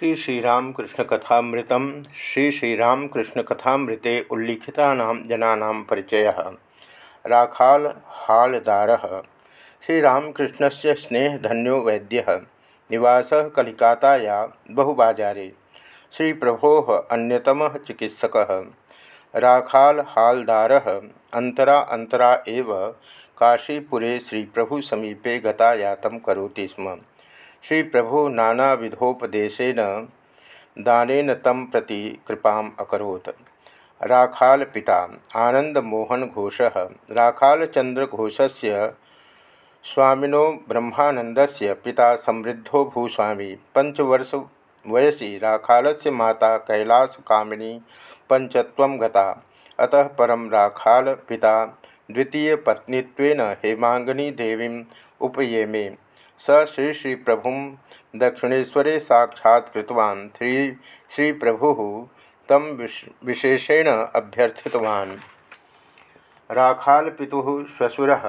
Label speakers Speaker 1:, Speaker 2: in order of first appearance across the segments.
Speaker 1: श्री श्रीरामकृष्ण कथामृतम श्री श्रीरामकृष्ण कथामृते उल्लिखिता जना परिचय। राखाल हालदार। श्रीरामकृष्ण से स्नेहधन्यो वैद्य। निवास कलिकाताया बहुबाजारे। श्री प्रभो अन्यतम चिकित्सक। राखाल हालदार अंतरा अंतरा एव काशीपुरे श्री प्रभु समीपे गतायातं करोति स्म। श्री प्रभु नाना विधोपदेशन दान तम प्रति कृपा अकोत् राखाल पिता आनंद मोहन घोष राखाल चंद्र घोष से स्वामिनो ब्रह्मानंद पिता समृद्धो भूस्वामी पंचवर्ष वयसी राखाल से माता कैलास कामिनी पंचत्व गता। अतः परम राखाल पिता द्वितीय पत्नीत्वेन हेमांगनी देवी उपयेमे। स श्री श्री प्रभु दक्षिणेशरे साक्षात्तवा श्री श्री प्रभु तम विशेषेण अभ्यर्थितवान्। राखालपितुः श्वशुरः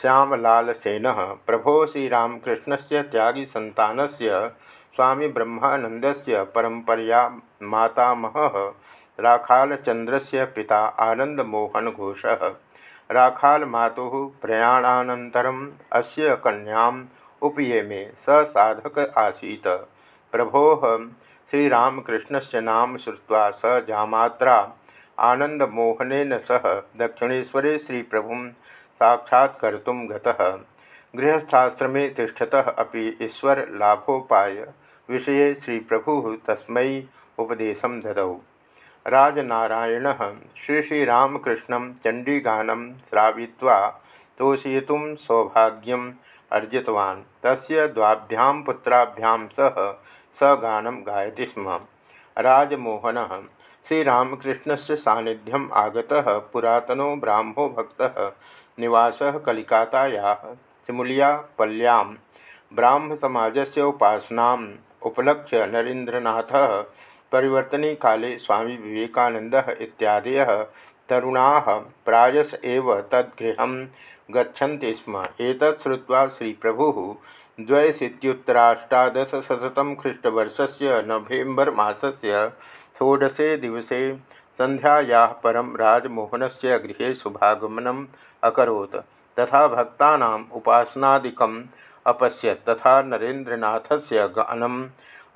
Speaker 1: श्यामलालसेनः प्रभो श्रीरामकृष्णस्य त्यागीसन्तानस्य स्वामी ब्रह्मानन्दस्य परम्परया मातामहः राखालचन्द्रस्य पिता आनन्दमोहनघोषः। राखाल मातु प्रयाणानन्तरम् अस्य कन्याम् उपयेमे स साधक आसीत्। प्रभोः श्रीरामकृष्णस्य नाम श्रुत्वा स जामात्रा आनन्दमोहनेन सह दक्षिणेश्वरे श्रीप्रभुं साक्षात्कर्तुं गतः। गृहस्थाश्रमे तिष्ठतः अपि ईश्वरलाभोपाय विषये श्रीप्रभुः तस्मै उपदेशं ददौ। राजनारायण श्री श्रीरामकृष्ण चंडीगान श्रावित्वा तोषयितुं सौभाग्यम अर्जितवान्। तस्य द्वाभ्यां पुत्राभ्यां सह स गानं गायति स्म। राजमोहनः श्रीरामकृष्णस्य सान्निध्यम् आगतः पुरातनो ब्राह्मो भक्तः निवासः कलिकातायाः सिमुलियापल्ल्यां ब्राह्मसमाजस्य उपासनाम् उपलक्ष्य नरेन्द्रनाथः परिवर्तने काले स्वामी विवेकानंद इत्यादय तरुणा प्रायस एव तद्गृह गच्छन्ति स्म। एतत् श्रुत्वा श्रीप्रभुः द्वयशीत्युत्तराष्टादशशततम ख्रीष्टवर्षस्य नवेम्बर् मासस्य षोडशे दिवसे सन्ध्यायाः परं राजमोहनस्य गृहे शुभागमनम् अकरोत्। तथा भक्तानाम् उपासनादिकम् अपश्यत्। तथा नरेन्द्रनाथस्य गानम्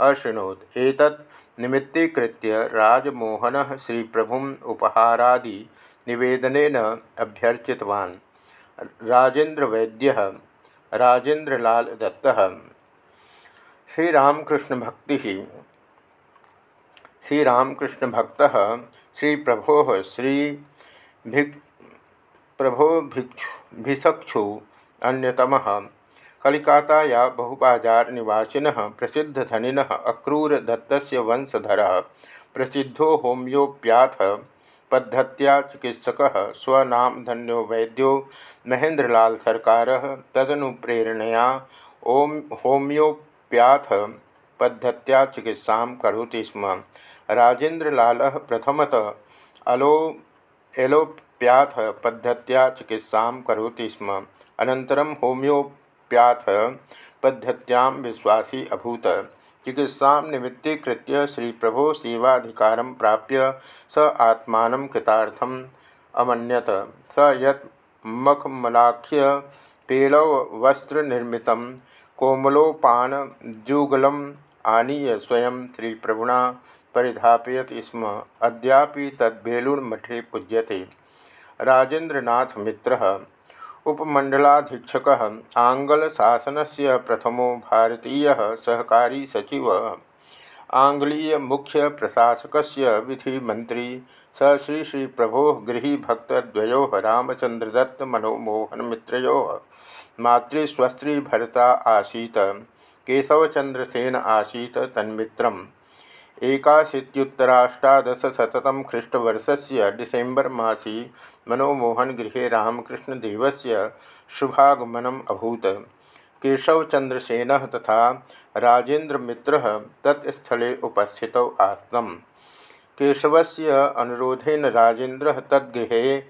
Speaker 1: अशृणोत् एतत् निमित्तीकृत्य राजमोहन श्री प्रभु उपहारादि निवेदन अभ्यर्चितवान्। राजेंद्र वैद्य राजेंद्रलाल दत्त श्रीरामकृष्ण भक्ति श्रीरामकृष्ण भक्त श्री प्रभो श्री भिक्, प्रभो भिक्षु भिसक्षु अन्यतमः। कलिकाताया बहुबाजार निवासीन प्रसिद्ध धनिन अक्रूर दत्त वंशधर। प्रसिद्धो होम्योप्याथ पद्धत्या चिकित्सक, स्वनाम धन्यो वैद्यो महेंद्रलाल सरकार। तदनु प्रेरणया ओम, होम्योप्याथ पद्धत्या चिकित्सा करोति स्म। राजेन्द्रलाल प्रथमत अलो, एलोप्याथ पद्धत्या चिकित्सा करोति स्म। अनन्तरं होम्यो प्याथ पद्धत्यां विश्वासी अभूत। चिकित्सा निमित्तीकृत श्री प्रभो सेवाधिकार प्राप्य स आत्मा कृतार्थम अमन्यत। स यत् मखमलाख्य पेलव वस्त्र निर्मित कोमलोपानजुगलम आनीय स्वयं श्री प्रभुना परिधापयत स्म। अद्यापि तद्बेलूर मठे पूज्यते। राजेन्द्रनाथ मित्र उपमंडलाधीक्षक आंग्ल शासन से प्रथमो भारतीय सहकारी सचिव आंग्लीय मुख्य प्रशासक विधि मंत्री स श्री श्री प्रभो गृही भक्तद्वयो रामचंद्रदत्त मनोमोहन मित्रो मातृस्वस्त्री भरता आसीत केशवचंद्रसेन आसीत तन्मित्रम्। एकाशीत्युत्तराष्टादशशततम ख्रीष्टवर्षस्य मासी मनोमोहन गृहे रामकृष्णदेवस्य शुभागमनम् अभूत। केशवचंद्रसेन तथा राजेन्द्रमित्रः तत्स्थले उपस्थितौ आस्तम् केशवस्य अनुरोधेन राजेन्द्रः तद्गृहे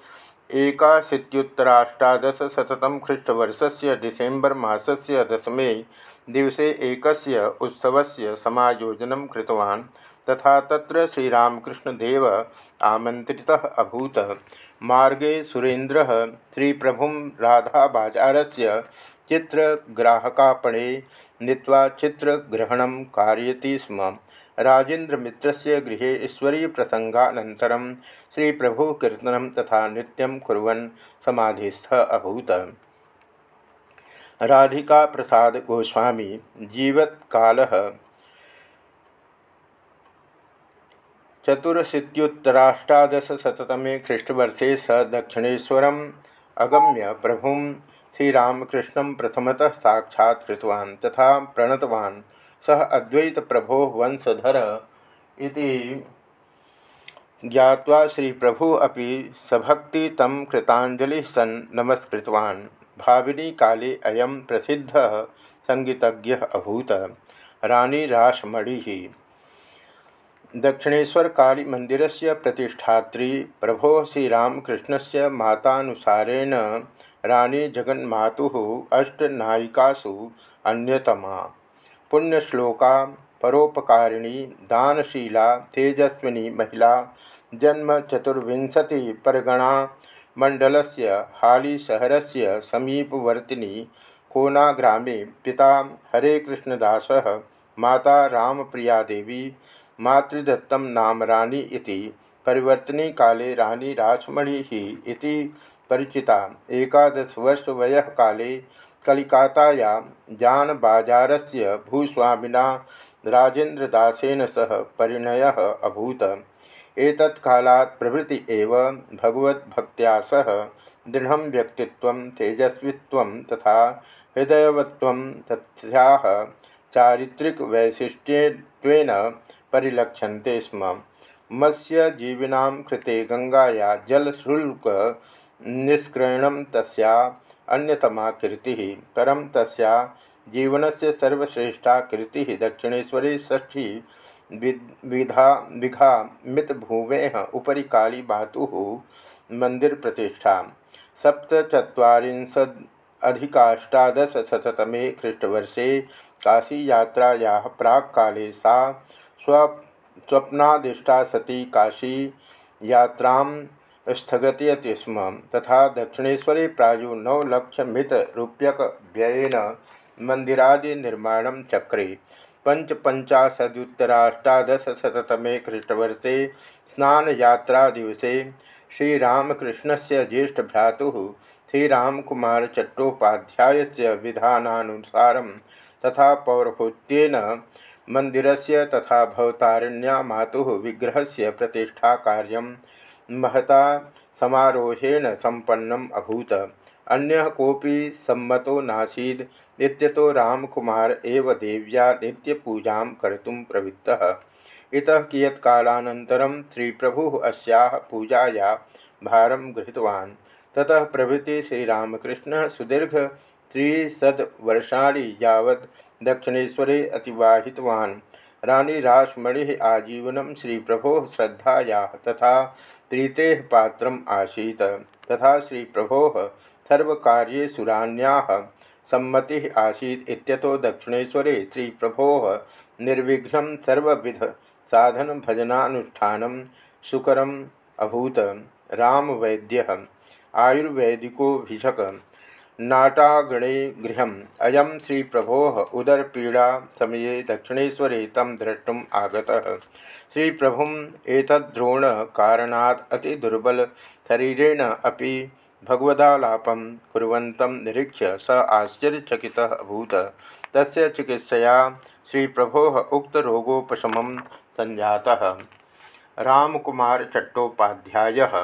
Speaker 1: एकाशीत्युत्तराष्टादशशततम ख्रीष्टवर्षस्य डिसेम्बर् मासस्य दशमे दिवसे एकस्य उत्सवस्य समायोजनं कृतवान्, तथा तत्र श्रीरामकृष्णदेव आमन्त्रितः अभूत। मार्गे सुरेन्द्रः श्रीप्रभुं राधाबाजारस्य चित्रग्राहकापणे नीत्वा चित्रग्रहणं कारयति स्म। राजेन्द्रमित्रस्य गृहे ईश्वरीयप्रसङ्गानन्तरं श्रीप्रभुः कीर्तनं तथा नृत्यं कुर्वन् समाधिस्थः अभूत्। राधिका प्रसाद गोस्वामी जीवत्काल चतुरशीत्युत्तराष्टादशतमे ख्रीष्टवर्षे स दक्षिणेशर अगम्य प्रभु श्रीरामकृष्ण प्रथमतः साक्षात् तथा प्रणतवान्। सः अद्वैत प्रभो वंशधर इति ज्ञात्वा श्रीप्रभु अपि सभक्ति तं कृताञ्जलिः सन् नमस्कृतवान्। भाविनी काले अयं प्रसिद्धः सङ्गीतज्ञः अभूत। रानी रासमणि दक्षिणेशर काली मंदिर से प्रतिष्ठात्री प्रभो श्रीरामकृष्ण से मतानुसारेण रानी जगन्मातु अष्टनायिकासु अन्यतमा। पुण्यश्लोका, परोपकारिणी, दानशीला, तेजस्विनी महिला, जन्म चतुर्विंशति परगणा मंडल से से समीपवर्तिनी कोनाग्रामे पिता हरे कृष्णदास माता रामप्रिया देवी मातृदत्तम नाम रानी इति परिवर्तनी काले रानी राजमणि ही इति परिचिता। एकादश वर्ष वय काले कलिकाताया जानबाजारस्य भूस्वामिना राजेन्द्रदासेन सह परिणय अभूत। एतत्कालात् प्रभृति एव भगवद्भक्त्या सह दृढ़ व्यक्तित्व, तेजस्वित्व तथा हृदयवत्व तथ्याः चारित्रिक परिलक्ष्यन्ते स्म। मत्स्यजीविना कृते गंगाया जलशुल्क निष्क्रयण तस्या अन्यतमा परम तस्या जीवन से सर्वश्रेष्ठा कीर्ति। दक्षिणेशरे ष्ठी विधा, विघा मित भूवे उपरी काली बातु मंदिर प्रतिष्ठा सप्तचत्वारिंशदधिकाष्टादशशततमे ख्रीष्टवर्षे काशी यात्राया प्राक् काले सा स्व स्वप्नादिष्टा सती काशी यात्रां स्थगयति स्म तथा नवलक्षमितरूप्यक व्ययेन मन्दिरादिनिर्माणं चक्रे। पञ्चपञ्चाशदुत्तराष्टादशशततमे ख्रीष्टवर्षे स्नानयात्रादिवसे श्रीरामकृष्णस्य ज्येष्ठभ्रातुः श्रीरामकुमारचट्टोपाध्यायस्य विधानानुसारं तथा पौरहोत्येन मंदिर से तथा भवतारण्या मातु प्रतिष्ठा कार्य महता समारोहेण संपन्नम अभूत। अन्य कोपी सम्मतो नासीद इत्यतो रामकुमार एव देव्या नित्यपूजा कर्तुं प्रवृत्तः। इतः कियत्कालानन्तरं श्रीप्रभुः अस्याः पूजाया भारं गृहीतवान्। ततः प्रभृति श्रीरामकृष्णः सुदीर्घ त्रिशतवर्षाणि यावत् दक्षिणेशरे अतिवाहितवान्। रानी रासमणि आजीवन श्री प्रभो श्रद्धाया तथा प्रीते पात्र आसीत। तथा श्री प्रभो सर्वकार्येषु रान्याः सम्मति आसीत् दक्षिणेशरे श्री प्रभो निर्विघ्न सर्वविध साधन भजनानुष्ठान सुकरम अभूत। रामवैद्य आयुर्वेदिको भिषक, नाटागणे गृह अयम श्री प्रभो उदरपीड़ा समये दक्षिणेशरे तम द्रष्टुम आगतः। श्री प्रभुम एतद्रोण कारणात् अति दुर्बल शरीरेण अपि भगवदालापं कुर्वन्तं निरीक्ष्य स आश्चर्यचकितः अभूत। तस्य चिकित्सया श्री प्रभो उक्त रोगोपशमं संजातः रामकुमार चट्टोपाध्यायः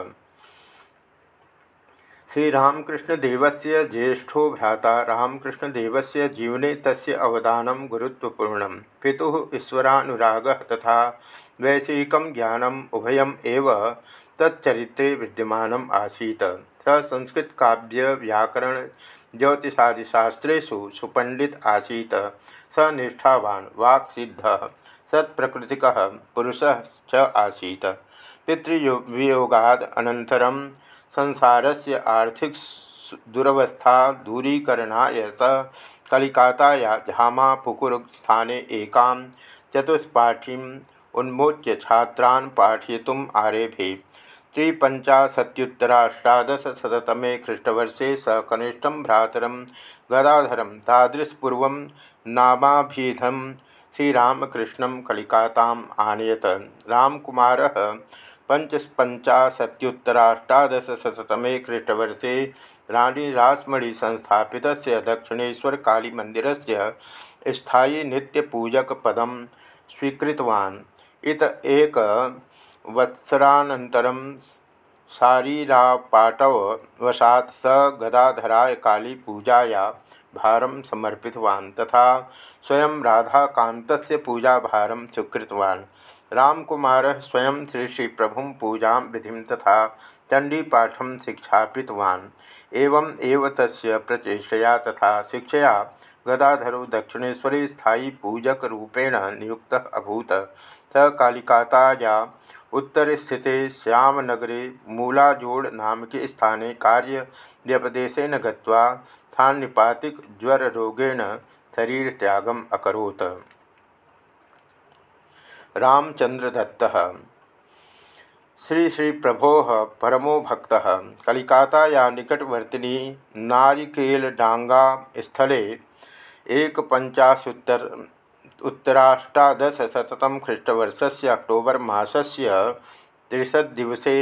Speaker 1: श्रीरामकृष्णदेव से ज्येष्ठो भ्राता रामकृष्णदेव जीवने तस्य अवदान गुरुत्वपूर्ण। पिता ईश्वरानुराग तथा वैषयिक ज्ञानम उभयम तच्चरित्रे विद्यमानम आसीत्। स संस्कृत काव्य व्याकरण ज्योतिषादिशास्त्रेषु सुपंडित आसीत्। स निष्ठावान वाक्सिद्ध सत्प्रकृतिक पुरुषः च आसीत्। पितृवियोगाद संसार से आर्थिक दुरवस्था दूरीकरणाय स कलिकाताया झामापुकुर स्थाने एकां चतुष्पाठीम् उन्मोच्य छात्रान् पाठयितुम् आरेभे। त्रिपञ्चाशत्युत्तराष्टादशशततमे ख्रीष्टवर्षे स कनिष्ठं भ्रातरं गदाधरं तादृशपूर्वं नामाभिधं श्रीरामकृष्णं कलिकाताम् आनयत। रामकुमारः पंचपञ्चाशत्युत्तराष्टादशशततमे ख्रीष्टवर्षे रानी रासमणि संस्थापित दक्षिणेशर काली मंदिर से स्थायी नित्यपूजक पदम स्वीकृतवान्। इत एक वत्सरानन्तरं वसात स गदाधराय काली पूजाया भारं समर्पितवान् तथा स्वयं राधाकान्तस्य पूजाभारं स्वीकृतवान्। रामकुमारः स्वयं श्री श्री प्रभु पूजा विधि तथा चंडीपाठम शिक्षापितवान्। एवं एव तस्य प्रचेषया तथा शिक्षया गदाधरो दक्षिणेशरे स्थायी पूजक रूपेण नियुक्त अभूत। स कालिकाताया श्यामनगरे मूलाजोड़ नामके स्थाने कार्य व्यपदेशन गत्वा स्थानिपातिक ज्वररोगेण शरीरत्यागम अकरोत्। रामचंद्रदत्त श्री श्री प्रभो परमो भक्त। कलिकाताया निकटवर्तिनी नारिकेलडांगा स्थले एक पंचाशुत्तर उत्तराष्टादशतम ख्रीष्टवर्ष से अक्टोबर मासस्य त्रिशदिवसे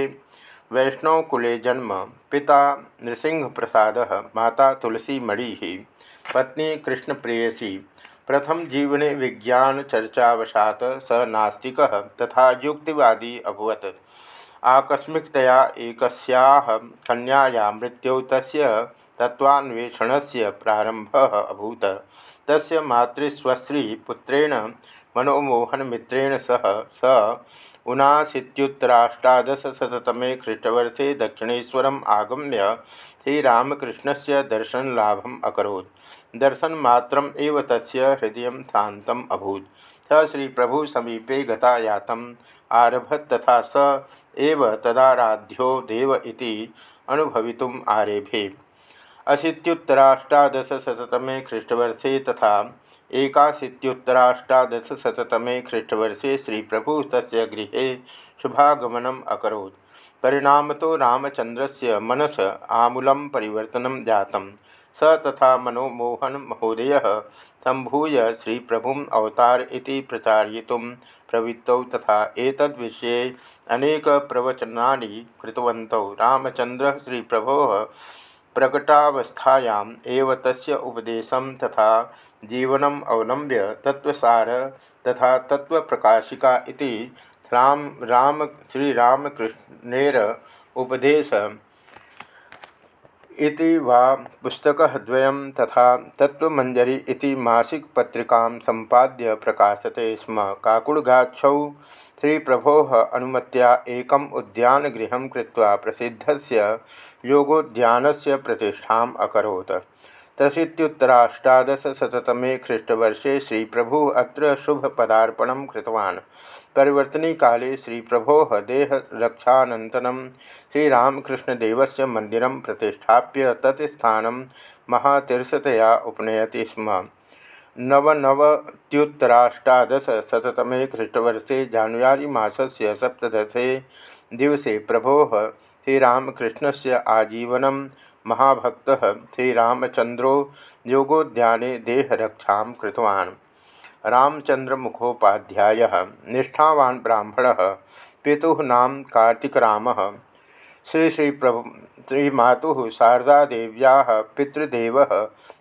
Speaker 1: वैष्णवकुले जन्म पिता नृसिंहप्रसाद, माता तुलसीमणि पत्नी कृष्णप्रेयसी। प्रथम जीवने विज्ञान चर्चावशात स नास्तिक तथा युक्तिवादी अभवत। आकस्मिकतया एकस्याः कन्याया मृत्यु तस्य तत्त्वान्वेषणस्य प्रारम्भः अभूत्। तस्य मातृस्वश्री पुत्रेण मनोमोहनमित्रेण सह स ऊनाशीत्युत्तराष्टादशशततमे ख्रीष्टवर्षे दक्षिणेश्वरम् आगम्य श्रीरामकृष्णस्य दर्शनलाभम् अकरोत्। दर्शनमात्रम् एव तस्य हृदय शान्तम् अभूत्। स श्रीप्रभुसमीपे गतायातम् आरभत तथा स एव तदाराध्यो देव इति अनुभवितुम् आरेभे। अशीत्युत्तराष्टादशशततमे ख्रीष्टवर्षे तथा एकाशीत्युत्तराष्टादशशततमे ख्रीष्टवर्षे श्रीप्रभु तस्य गृहे शुभागमनम् अकरोत्। परिणामतो रामचन्द्रस्य मनस आमूल परिवर्तनं जातं स तथा मनोमोहन महोदय संभूय श्री प्रभु अवतार इति प्रचारयितुं प्रवृत्तौ तथा एतद्विषये अनेक प्रवचनानि कृतवन्तौ। रामचन्द्रः श्री प्रभो प्रकटावस्थायाम् एव तस्य उपदेशं तथा जीवनम् अवलम्ब्य तत्वसार तथा तत्वप्रकाशिका इति राम राम, श्रीरामकृष्णेर उपदेश इति वा पुस्तकद्वयं तथा तत्त्वमञ्जरी इति मासिकपत्रिकां सम्पाद्य प्रकाशते स्म। काकुड़गाछौ श्रीप्रभोः अनुमत्या एकम् उद्यानगृहं कृत्वा प्रसिद्धस्य योगोद्यानस्य प्रतिष्ठाम् अकरोत्। त्र्यशीत्युत्तराष्टादशशततमे ख्रीष्टवर्षे श्रीप्रभुः अत्र शुभपदार्पणं कृतवान्। परिवर्तनी काले श्री प्रभो देहरक्षानन्तरं श्रीरामकृष्णदेवस्य मंदिर प्रतिष्ठाप्य तत्स्थान महातीर्थतया उपनयति स्म। नवनवत्युत्तराष्टादशशततमे ख्रीष्टवर्षे जानुयारी मासस्य सप्तदशे दिवसे प्रभो श्रीरामकृष्णस्य आजीवन महाभक्त श्रीरामचंद्रो योगोद्याने देहरक्षा रामचंद्र मुखोपाध्याय निष्ठावान ब्राह्मण, पिता नाम कार्तिकराम। श्री श्री प्रभु, श्री मातु शारदादेव्या पितृदेव,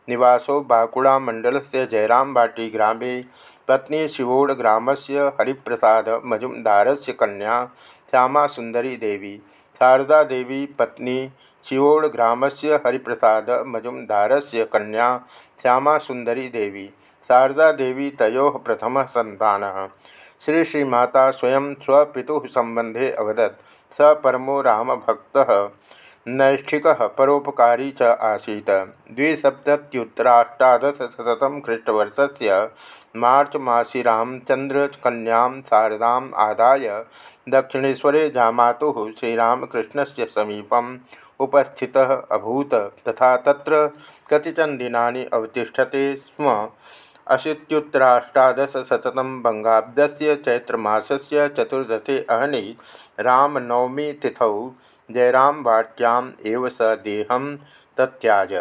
Speaker 1: निवासो बाकुड़ामंडल से जयरामबाटी ग्रामे। पत्नी ग्राम से हरिप्रसाद मजुमदार से कन्या श्यामा सुंदरी देवी। शारदा देवी पत्नी ग्राम से हरिप्रसाद मजुमदार से कन्या श्यामा सुंदरी देवी। शारदा देवी तयो प्रथम संतान। श्री श्रीमाता स्वयं स्वितु संबंधे अवदत्। स परमो राम भक्त नैष्ठिक परोपकारी च आसीत्। द्विसप्तत्युत्तराष्टादशशततम ख्रीष्टवर्ष से मार्च मासी रामचंद्रकन्या शारदाम् आदाय दक्षिणेशरे जामातुः श्रीरामकृष्णस्य समीपम् उपस्थितः अभूत। तथा त्र कतिचन दिनानि अवतिष्ठते स्म। अशीत्युत्तराष्टादशशततम चैत्रमास से चतुर्दशे अहनि रामनवमी तिथौ जयरामवाट्याम् एव स देहम तत्याज